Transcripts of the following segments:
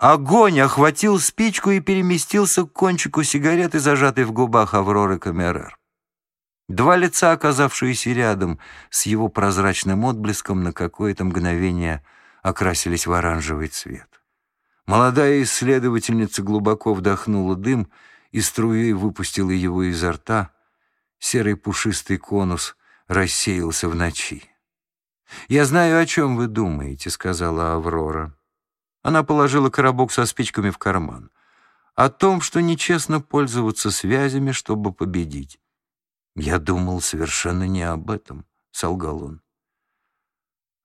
Огонь охватил спичку и переместился к кончику сигареты, зажатой в губах Авроры Камерер. Два лица, оказавшиеся рядом с его прозрачным отблеском, на какое-то мгновение окрасились в оранжевый цвет. Молодая исследовательница глубоко вдохнула дым и струей выпустила его изо рта. Серый пушистый конус рассеялся в ночи. «Я знаю, о чем вы думаете», — сказала Аврора. Она положила коробок со спичками в карман. «О том, что нечестно пользоваться связями, чтобы победить». «Я думал совершенно не об этом», — солгал он.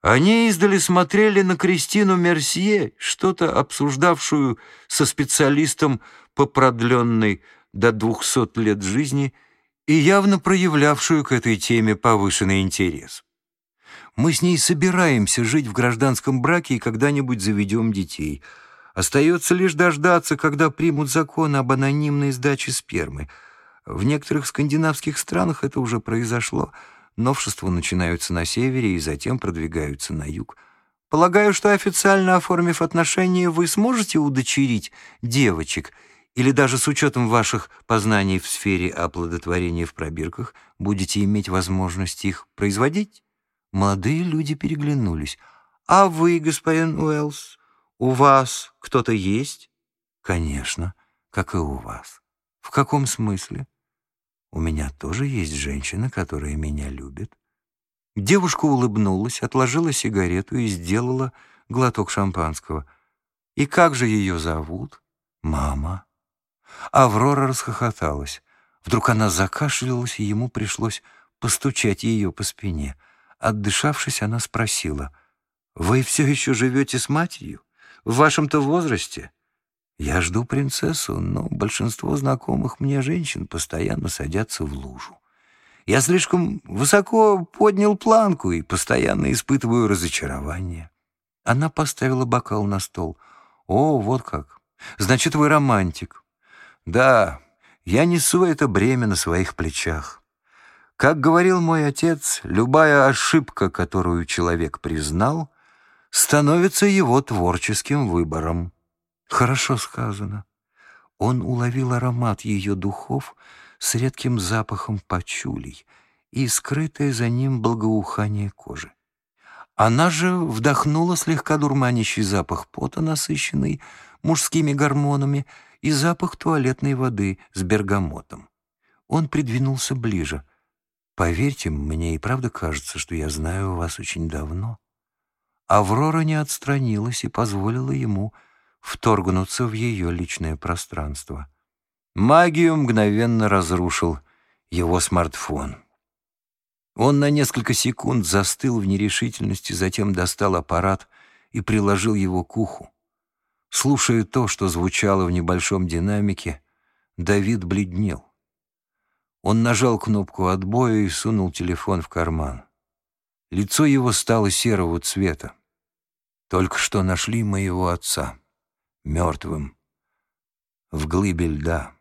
Они издали смотрели на Кристину Мерсье, что-то обсуждавшую со специалистом по продленной до двухсот лет жизни и явно проявлявшую к этой теме повышенный интерес. Мы с ней собираемся жить в гражданском браке и когда-нибудь заведем детей. Остается лишь дождаться, когда примут закон об анонимной сдаче спермы. В некоторых скандинавских странах это уже произошло. Новшества начинаются на севере и затем продвигаются на юг. Полагаю, что официально оформив отношения, вы сможете удочерить девочек или даже с учетом ваших познаний в сфере оплодотворения в пробирках будете иметь возможность их производить? Молодые люди переглянулись. «А вы, господин Уэллс, у вас кто-то есть?» «Конечно, как и у вас. В каком смысле?» «У меня тоже есть женщина, которая меня любит». Девушка улыбнулась, отложила сигарету и сделала глоток шампанского. «И как же ее зовут?» «Мама». Аврора расхохоталась. Вдруг она закашлялась, и ему пришлось постучать ее по спине — Отдышавшись, она спросила, «Вы все еще живете с матерью? В вашем-то возрасте?» «Я жду принцессу, но большинство знакомых мне женщин постоянно садятся в лужу. Я слишком высоко поднял планку и постоянно испытываю разочарование». Она поставила бокал на стол. «О, вот как! Значит, вы романтик». «Да, я несу это бремя на своих плечах». Как говорил мой отец, любая ошибка, которую человек признал, становится его творческим выбором. Хорошо сказано. Он уловил аромат ее духов с редким запахом пачулей и скрытое за ним благоухание кожи. Она же вдохнула слегка дурманящий запах пота, насыщенный мужскими гормонами, и запах туалетной воды с бергамотом. Он придвинулся ближе — Поверьте, мне и правда кажется, что я знаю вас очень давно. Аврора не отстранилась и позволила ему вторгнуться в ее личное пространство. Магию мгновенно разрушил его смартфон. Он на несколько секунд застыл в нерешительности, затем достал аппарат и приложил его к уху. Слушая то, что звучало в небольшом динамике, Давид бледнел. Он нажал кнопку отбоя и сунул телефон в карман. Лицо его стало серого цвета. Только что нашли моего отца, мертвым, в глыбе льда.